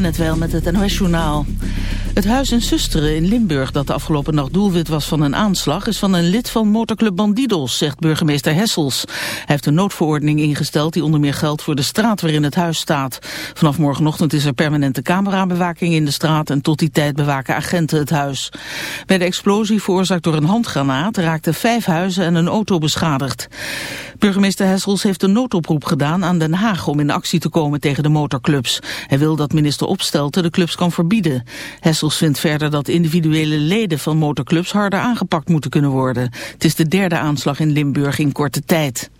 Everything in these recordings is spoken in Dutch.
net wel met het NOS-journaal. Het huis in Susteren in Limburg dat de afgelopen nacht doelwit was van een aanslag... is van een lid van motorclub Bandidos, zegt burgemeester Hessels. Hij heeft een noodverordening ingesteld die onder meer geldt voor de straat waarin het huis staat. Vanaf morgenochtend is er permanente camerabewaking in de straat... en tot die tijd bewaken agenten het huis. Bij de explosie veroorzaakt door een handgranaat raakten vijf huizen en een auto beschadigd. Burgemeester Hessels heeft een noodoproep gedaan aan Den Haag om in actie te komen tegen de motorclubs. Hij wil dat minister Opstelten de clubs kan verbieden. Hessels vindt verder dat individuele leden van motorclubs harder aangepakt moeten kunnen worden. Het is de derde aanslag in Limburg in korte tijd.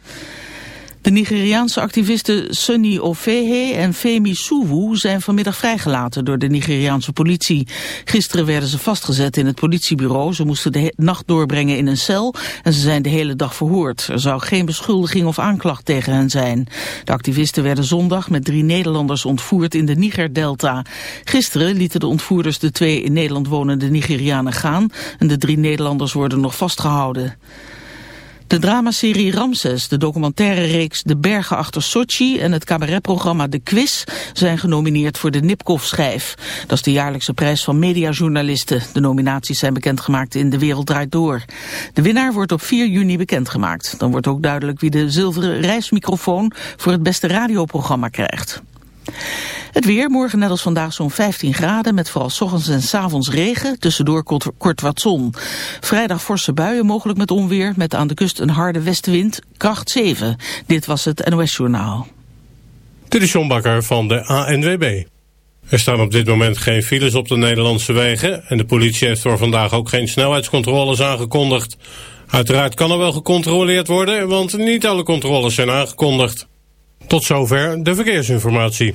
De Nigeriaanse activisten Sunny Ofehe en Femi Suwu zijn vanmiddag vrijgelaten door de Nigeriaanse politie. Gisteren werden ze vastgezet in het politiebureau. Ze moesten de nacht doorbrengen in een cel en ze zijn de hele dag verhoord. Er zou geen beschuldiging of aanklacht tegen hen zijn. De activisten werden zondag met drie Nederlanders ontvoerd in de Niger-delta. Gisteren lieten de ontvoerders de twee in Nederland wonende Nigerianen gaan en de drie Nederlanders worden nog vastgehouden. De dramaserie Ramses, de documentaire reeks De Bergen achter Sochi en het cabaretprogramma De Quiz zijn genomineerd voor de Nipkoff-schijf. Dat is de jaarlijkse prijs van mediajournalisten. De nominaties zijn bekendgemaakt in De Wereld Draait Door. De winnaar wordt op 4 juni bekendgemaakt. Dan wordt ook duidelijk wie de zilveren reismicrofoon voor het beste radioprogramma krijgt. Het weer, morgen net als vandaag zo'n 15 graden... met vooral s ochtends en s avonds regen, tussendoor kort, wat zon. Vrijdag forse buien, mogelijk met onweer... met aan de kust een harde westenwind, kracht 7. Dit was het NOS Journaal. Dit is John Bakker van de ANWB. Er staan op dit moment geen files op de Nederlandse wegen... en de politie heeft voor vandaag ook geen snelheidscontroles aangekondigd. Uiteraard kan er wel gecontroleerd worden... want niet alle controles zijn aangekondigd. Tot zover de verkeersinformatie.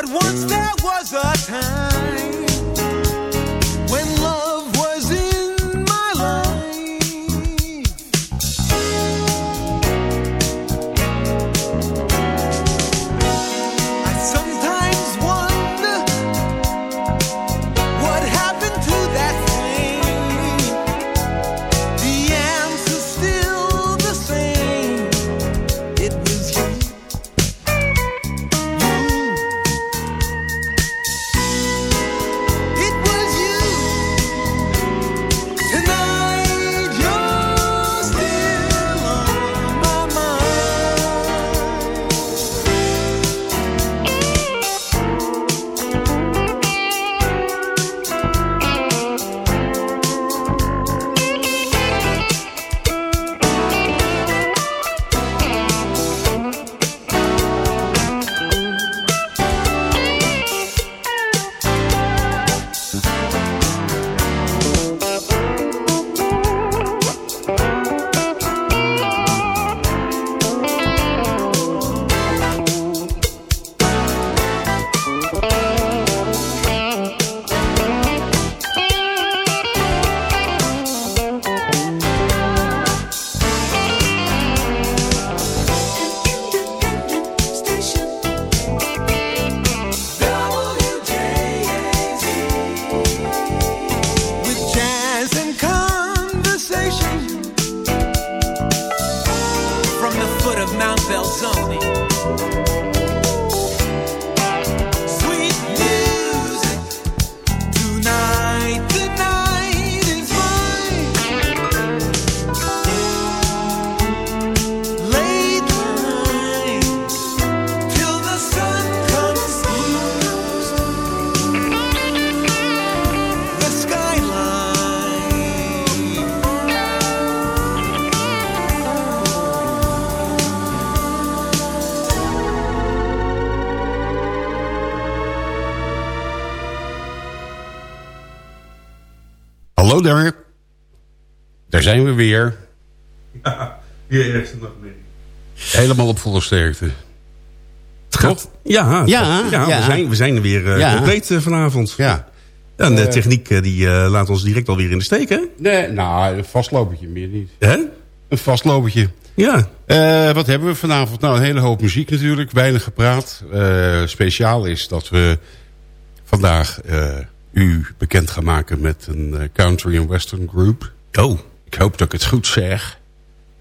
But once there was a time. Hallo daar. Daar zijn we weer. Ja, hier nog mee. Helemaal op volle sterkte. Toch? Ja, Ja, ja, ja. We, zijn, we zijn er weer uh, Ja. compleet uh, vanavond. Ja. Ja, en de Eh. techniek die uh, laat ons direct alweer in de steek, hè? Nee, nou, een vastlopertje meer niet. Hè? Een vastlopertje. Ja. Eh, wat hebben we vanavond? Nou, een hele hoop muziek natuurlijk. Weinig gepraat. Eh, speciaal is dat we vandaag eh, u bekend gaan maken met een eh, country and western group. Oh, Ik hoop dat ik het goed zeg.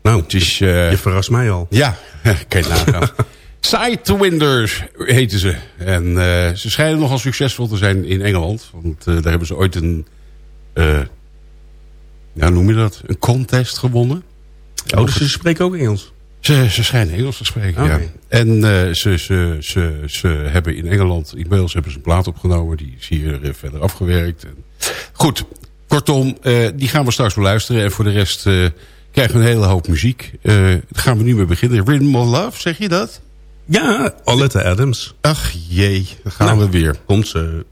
nou, Het is... eh, je verrast mij al. Ja, kan je nagaan. Sidewinders heten ze. En eh, ze schijnen nogal succesvol te zijn in Engeland. Want eh, daar hebben ze ooit een... eh ja, noem je dat? Een contest gewonnen. Oh, dus ze spreken ook Engels. Ze, ze schijnen Engels te spreken, ja. En eh, ze, ze, ze, ze hebben in Engeland, in Wales hebben ze een plaat opgenomen. Die is hier eh, verder afgewerkt. Goed, kortom, eh, die gaan we straks beluisteren. En voor de rest eh, krijgen we een hele hoop muziek. Daar gaan we nu mee beginnen. Rhythm of Love, zeg je dat? Ja, Aletta Adams. Ach jee, dan gaan Nou. we weer. Komt ze.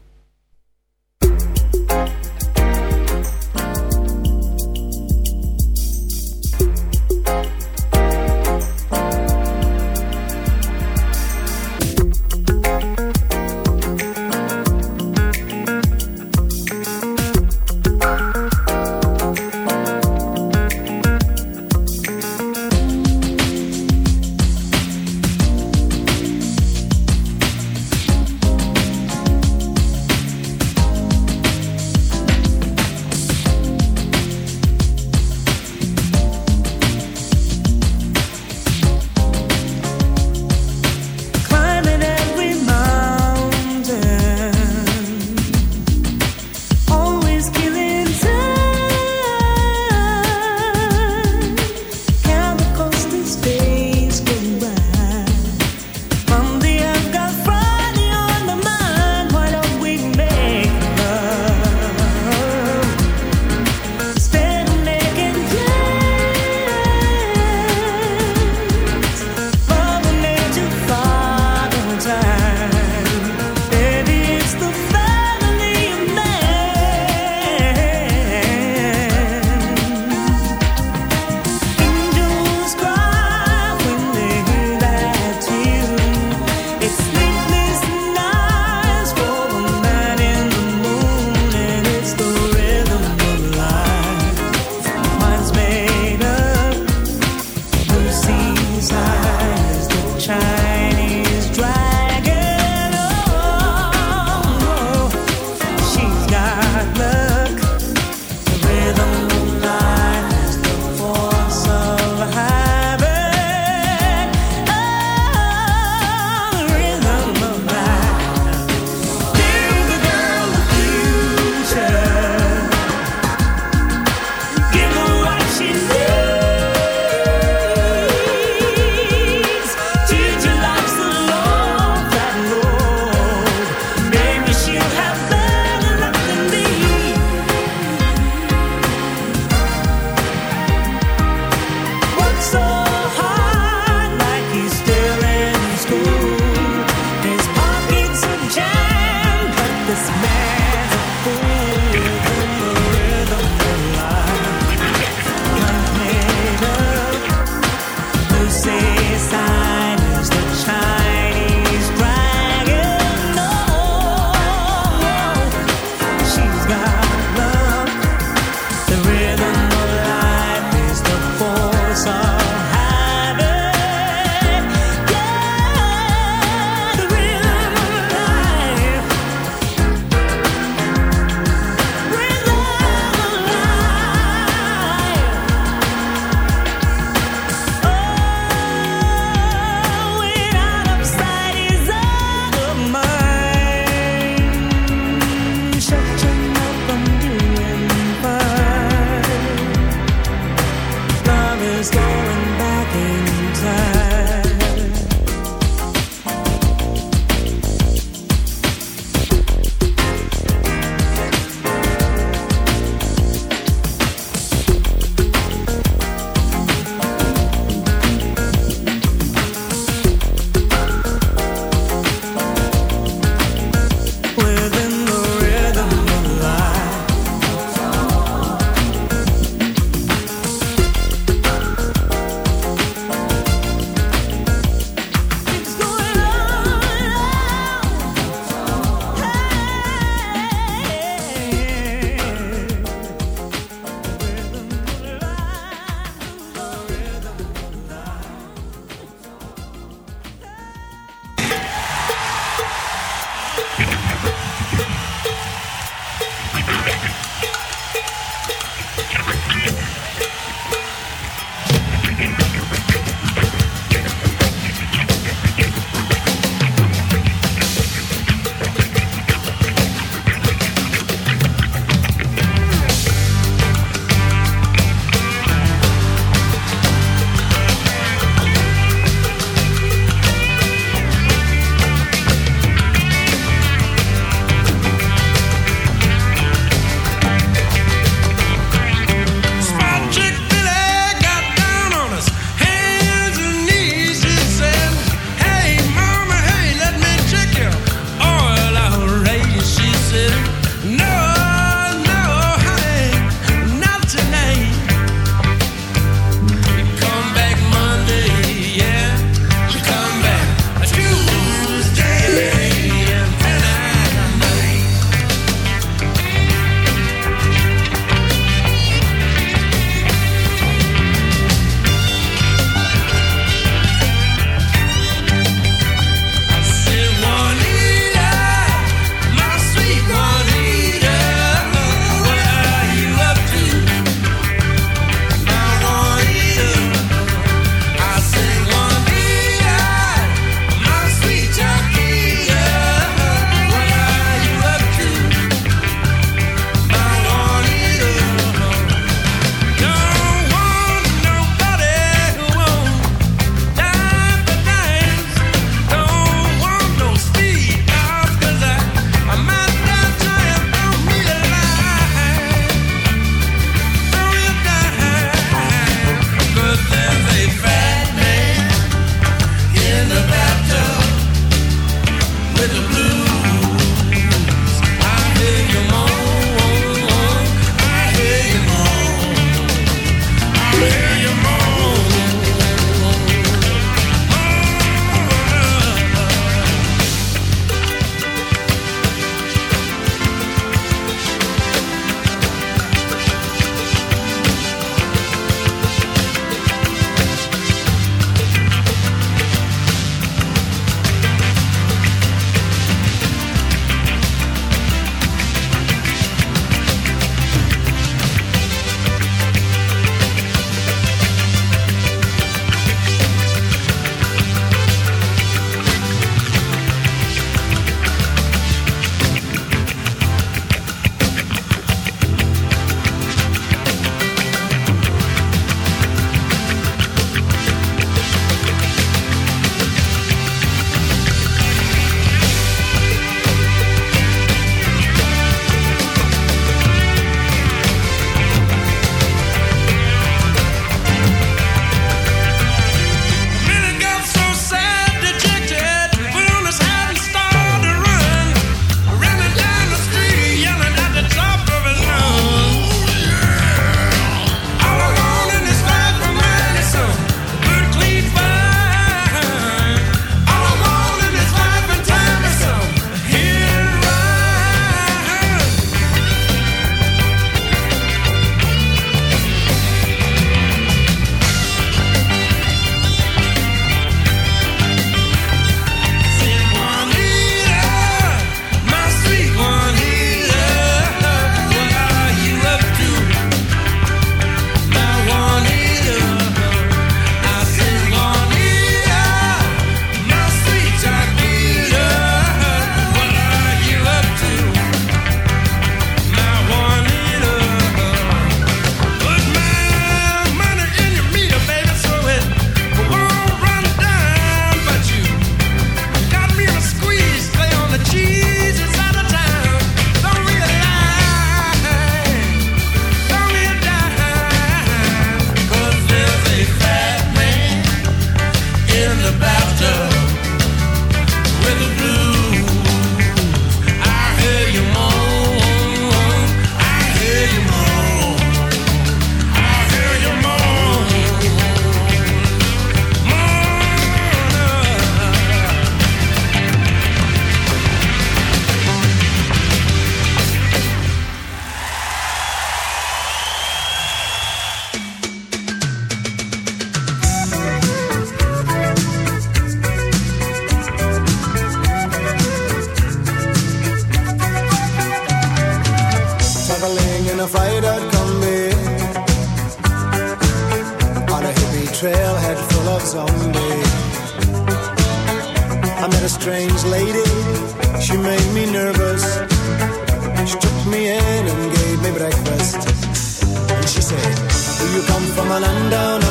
Come from a land down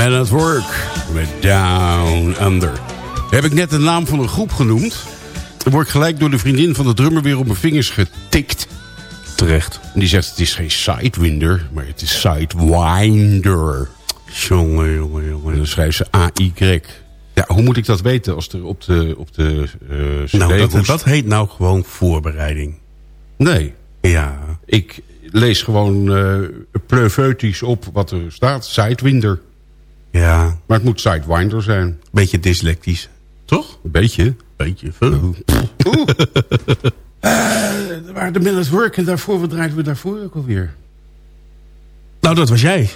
Man at Work met Down Under. Heb ik net de naam van een groep genoemd. Dan word ik gelijk door de vriendin van de drummer weer op mijn vingers getikt. Terecht. En die zegt het is geen Sidewinder, maar het is Sidewinder. Jongen, jongen, En jongen. dan schrijft ze A-Y. Ja, hoe moet ik dat weten als er op de, op de eh cd Nou, dat, heet nou gewoon voorbereiding. Nee, Ja. ik lees gewoon eh pleuvetisch op wat er staat. Sidewinder. Ja. Maar het moet Sidewinder zijn. Beetje dyslectisch. Toch? Een beetje. Beetje veel. Oeh. Eh, er waren de Men at Work en daarvoor, wat draaiden we daarvoor ook alweer? Nou, dat was jij.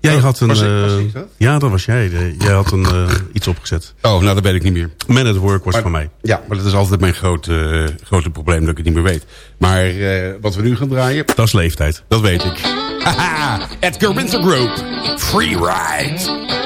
Jij Oh, had een... was ik- eh, was ik dat? ja, dat was jij. Jij had een, eh, iets opgezet. Oh, nou dat weet ik niet meer. Man at Work was van mij. Ja, maar dat is altijd mijn grote, eh, grote probleem dat ik het niet meer weet. Maar eh, wat we nu gaan draaien, Dat is leeftijd. dat weet ik. At Gerbenza Group, free rides.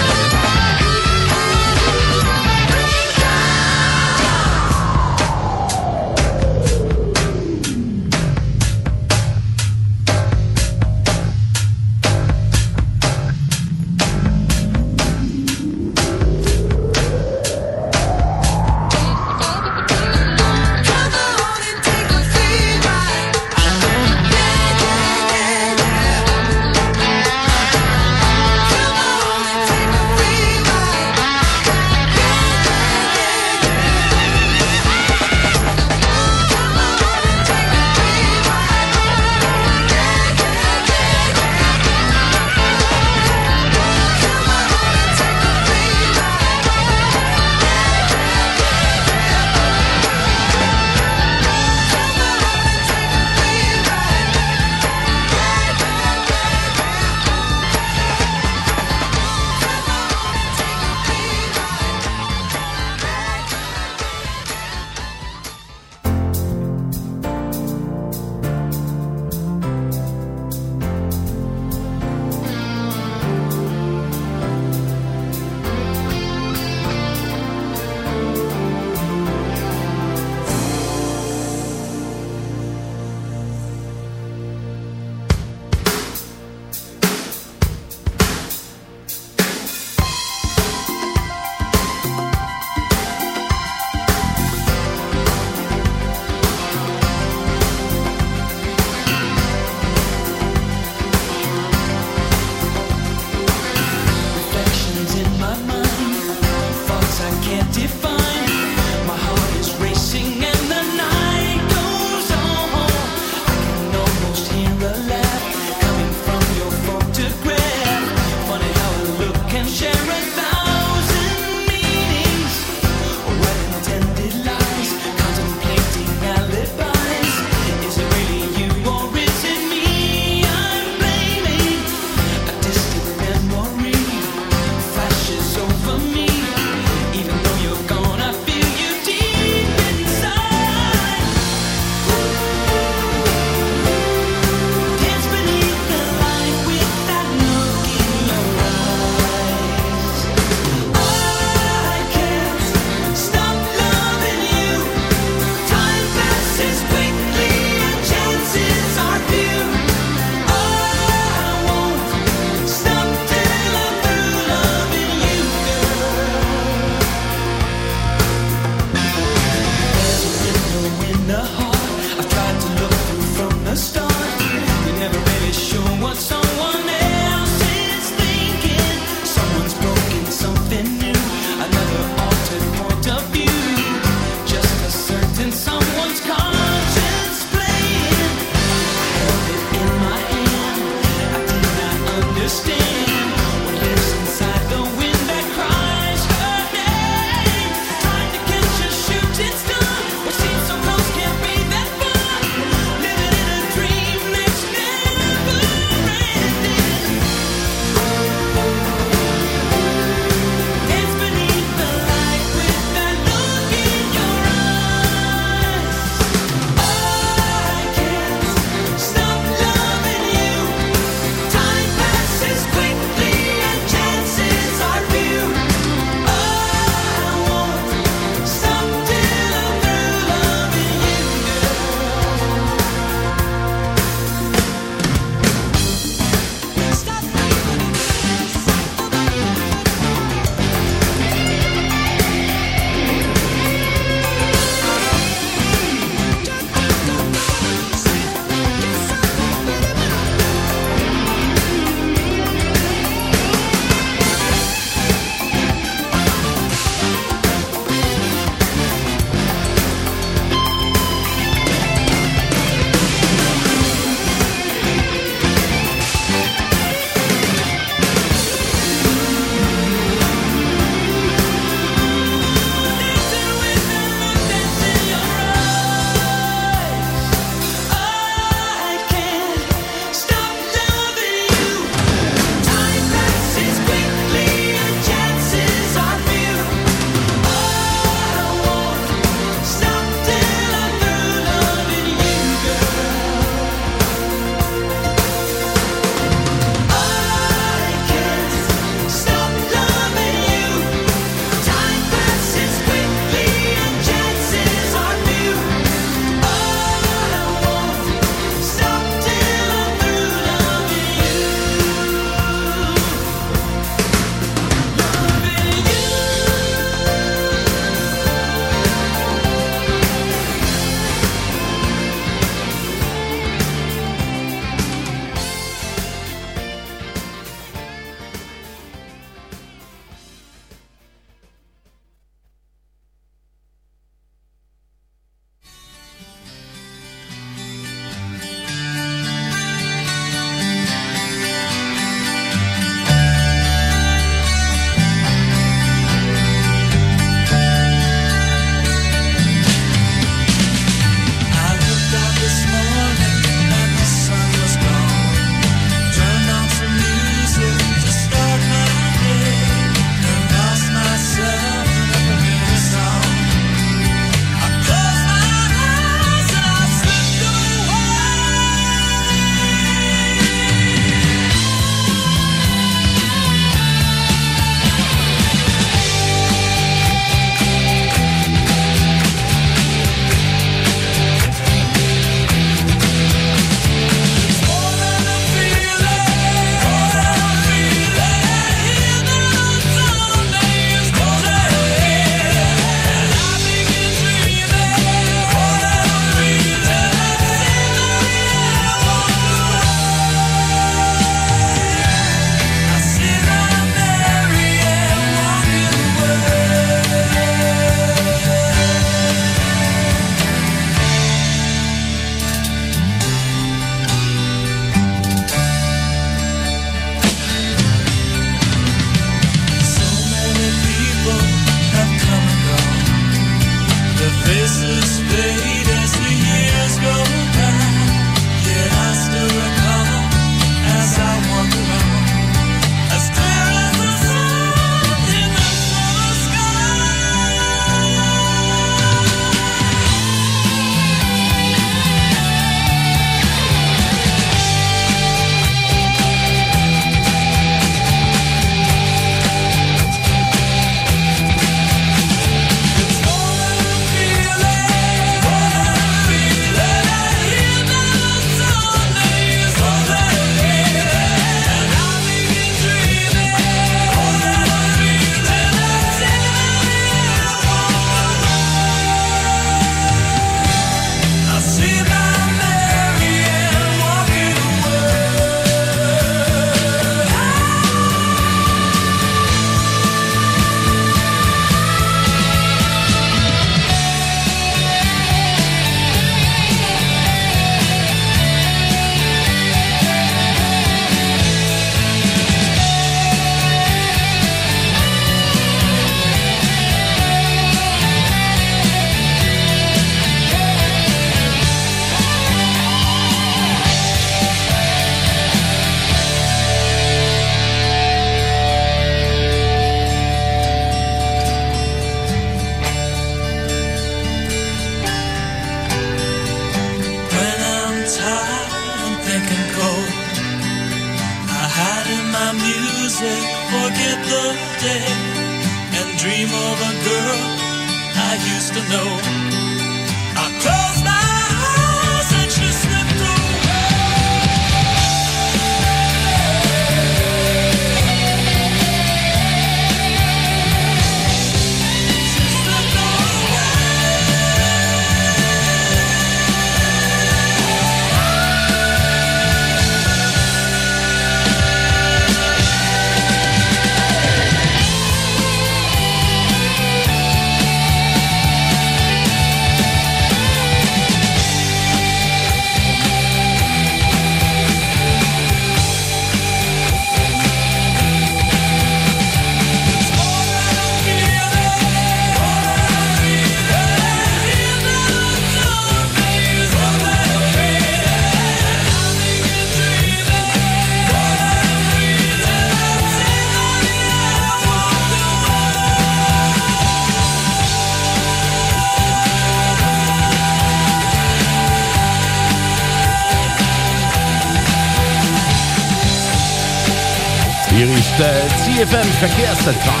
De CFM Verkeerscentraal.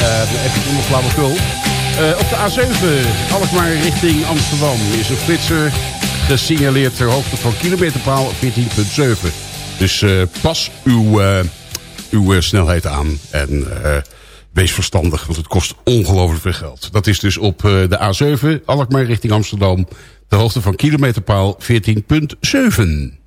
Uh, even onder flauwekul. Uh, op de A7, Alkmaar richting Amsterdam, is een flitser gesignaleerd ter hoogte van kilometerpaal 14.7. Dus uh, pas uw, uh, uw snelheid aan en wees verstandig, want het kost ongelooflijk veel geld. Dat is dus op de A7, Alkmaar richting Amsterdam, ter hoogte van kilometerpaal 14.7.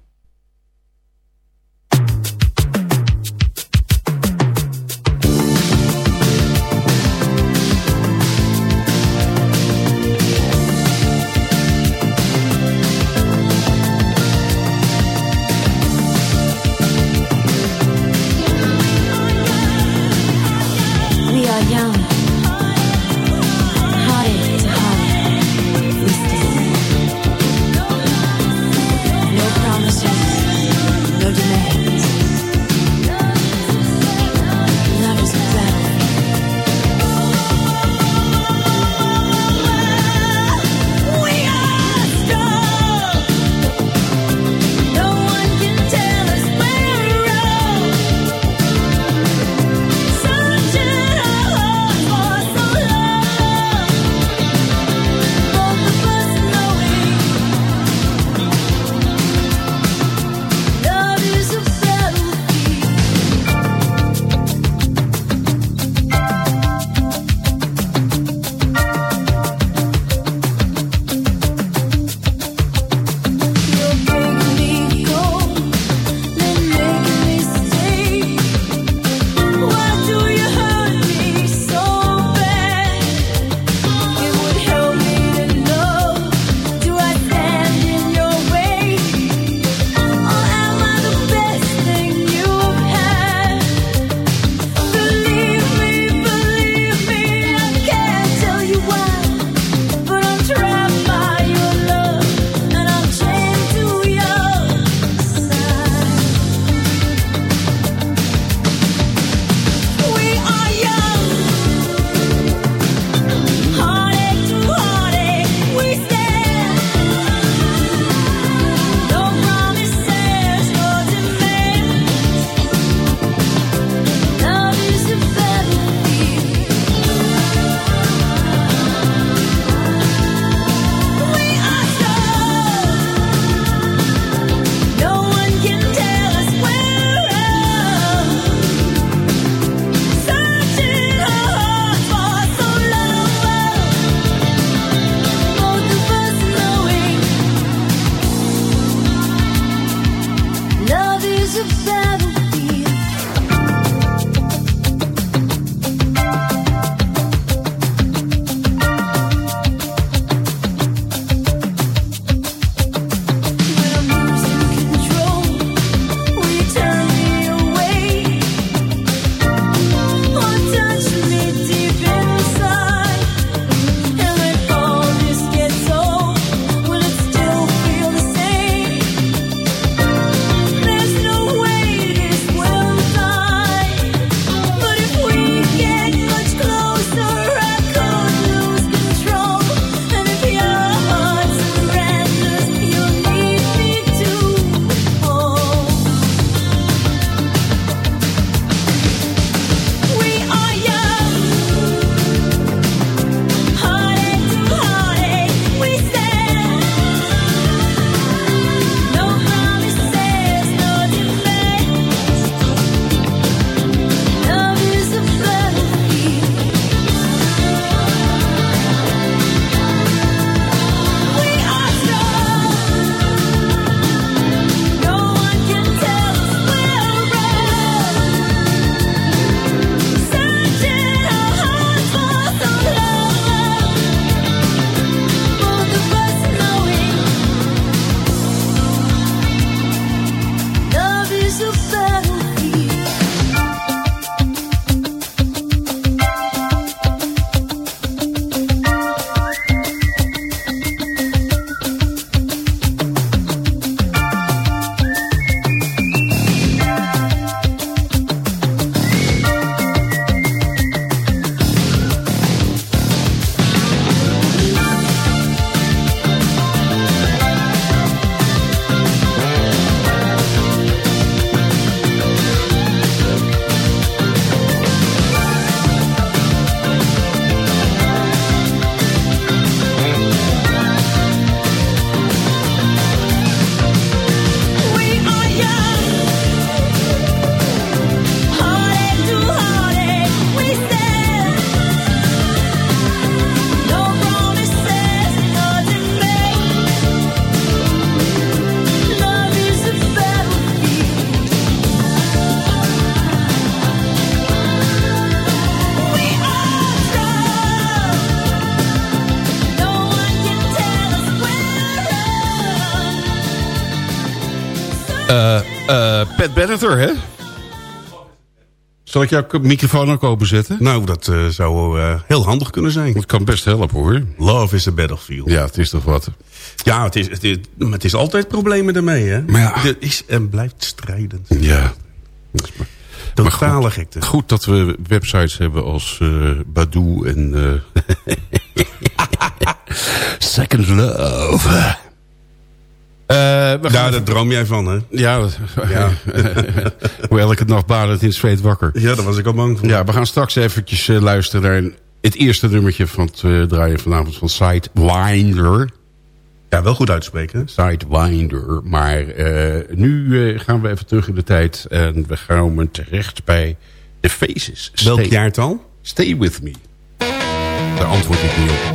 Benatar, hè? Zal ik jouw microfoon ook openzetten? Nou, dat eh, zou eh, heel handig kunnen zijn. Dat kan best helpen, hoor. Love is a battlefield. Ja, het is toch wat. Ja, het is, het is, maar het is altijd problemen ermee, hè? Maar ja. Is en blijft strijdend. Ja. Totale gekte. Goed dat we websites hebben als eh Badoo en... Second Love. Eh, Ja, gaan daar droom jij van, hè? Ja, Ja. hoe elke nacht badend in het zweet wakker. Ja, daar was ik al bang voor. Ja, we gaan straks eventjes eh, luisteren naar het eerste nummertje van het eh, draaien vanavond van Sidewinder. Ja, wel goed uitspreken. Sidewinder. Maar eh, nu eh, gaan we even terug in de tijd en we komen terecht bij The Faces. Welk jaartal? Stay with me. Daar antwoord ik niet op.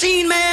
seen man.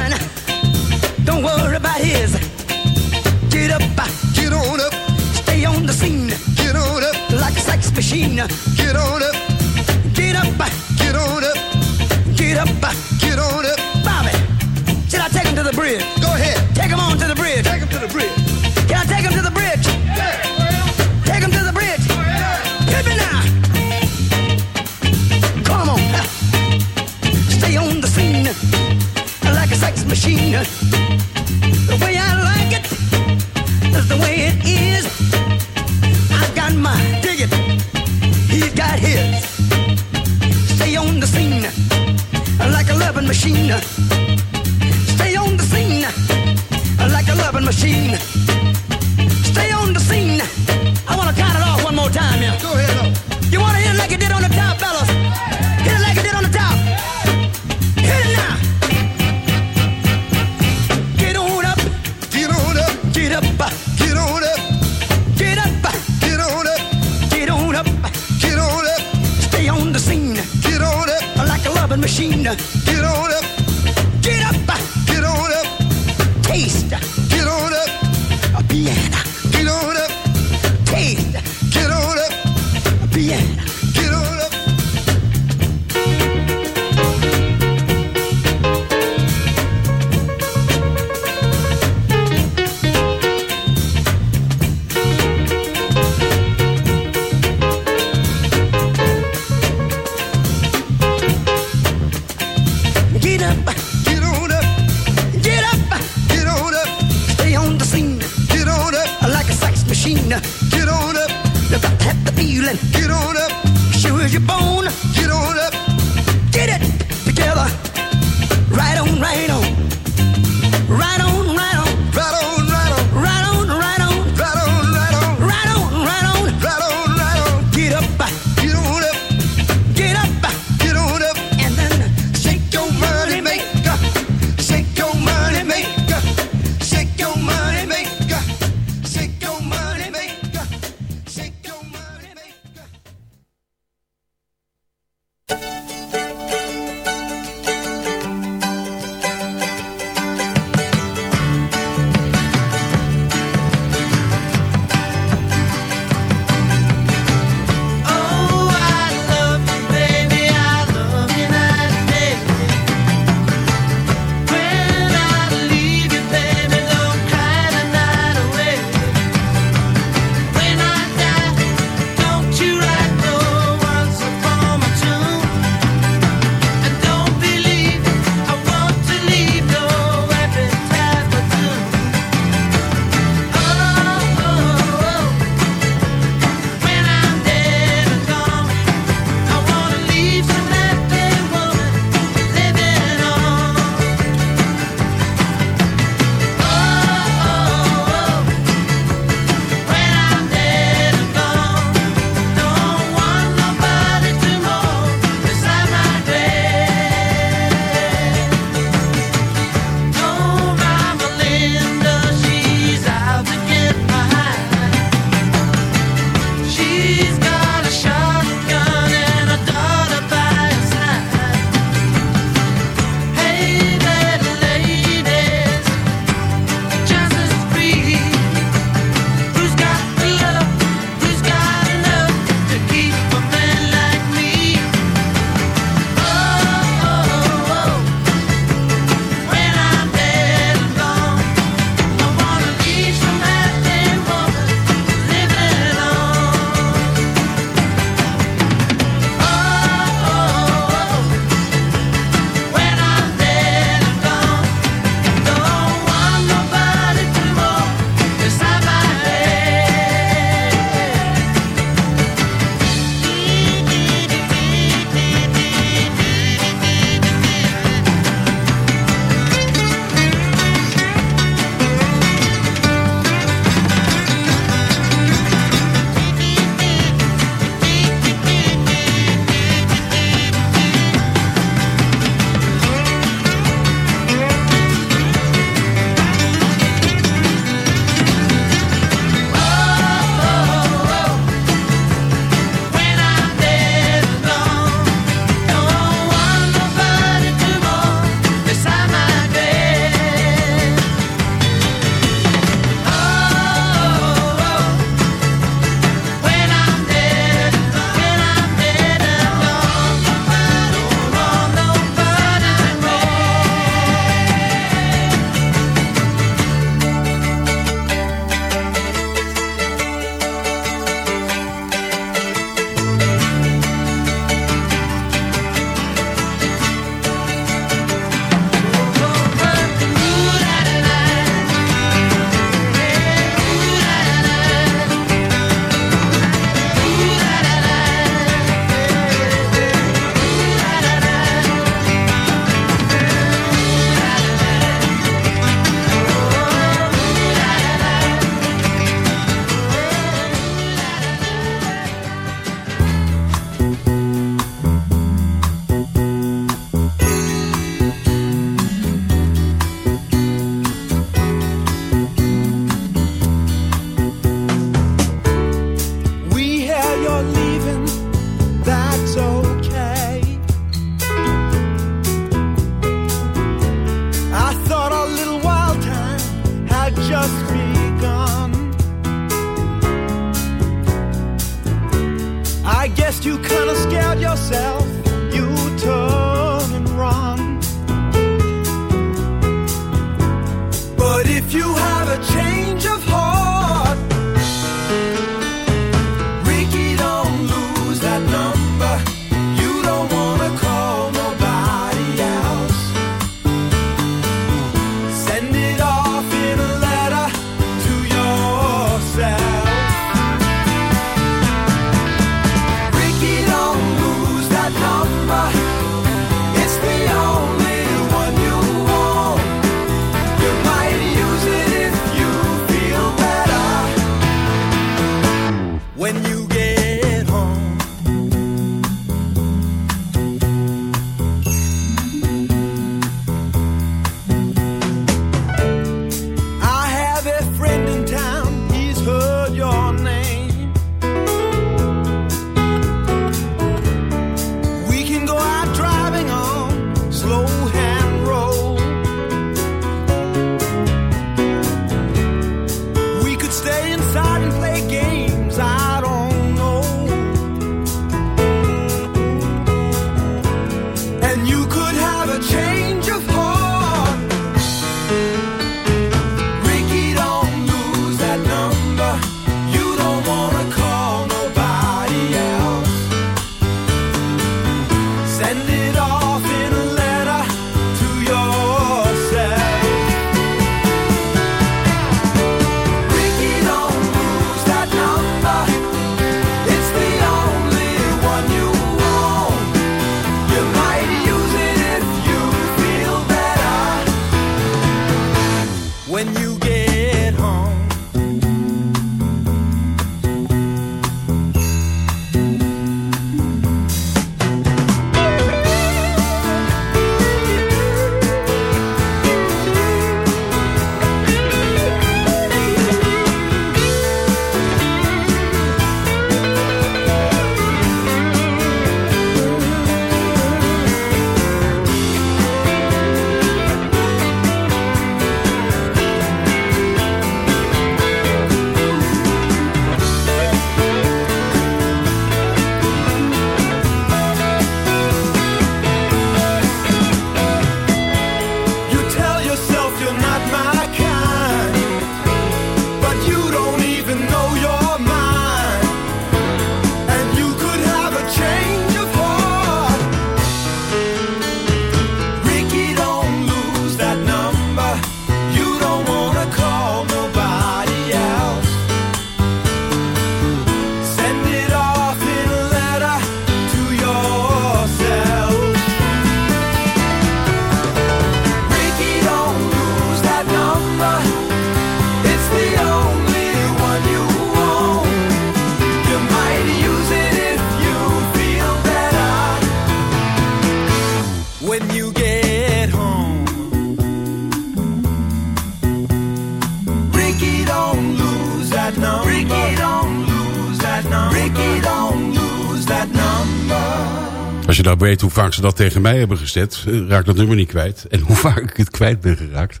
Vaak ze dat tegen mij hebben gezet... eh, raak ik dat nummer niet kwijt. En hoe vaak ik het kwijt ben geraakt.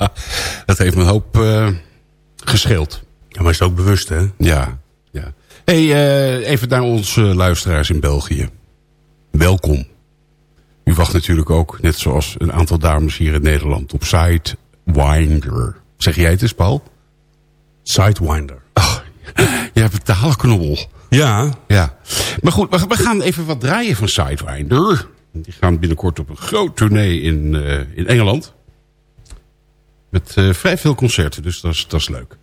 dat heeft me een hoop eh, gescheeld. Ja, maar is het ook bewust, hè? Ja, ja. hey, eh, even naar onze luisteraars in België. Welkom. U wacht natuurlijk ook, net zoals een aantal dames hier in Nederland... op Sidewinder. Zeg jij het eens, Paul? Sidewinder. Ach, jij hebt een talenknobbel. Ja. Ja. Maar goed, we, gaan even wat draaien van Sidewinder. Die gaan binnenkort op een groot tournee in, eh, in Engeland. Met eh, vrij veel concerten, dus dat is, leuk.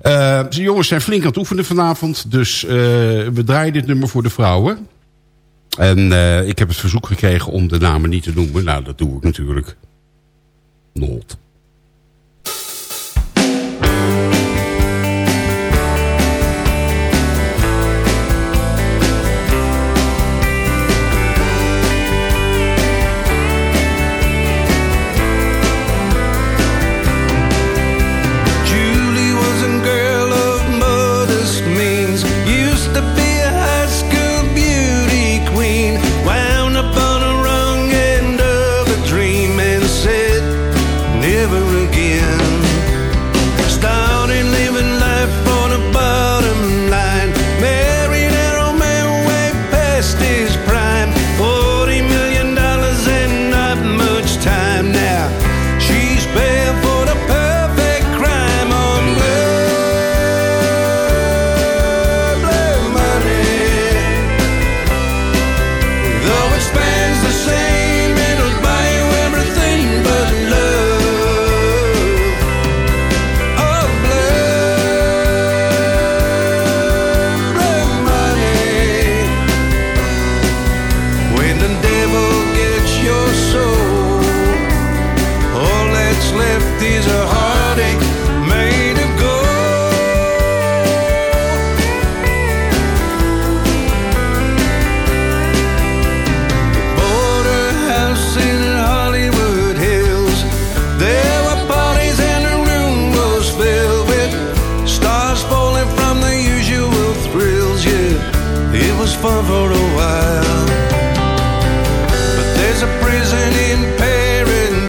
Eh, de jongens zijn flink aan het oefenen vanavond. Dus we draaien dit nummer voor de vrouwen. En ik heb het verzoek gekregen om de namen niet te noemen. Nou, dat doe ik natuurlijk. Not.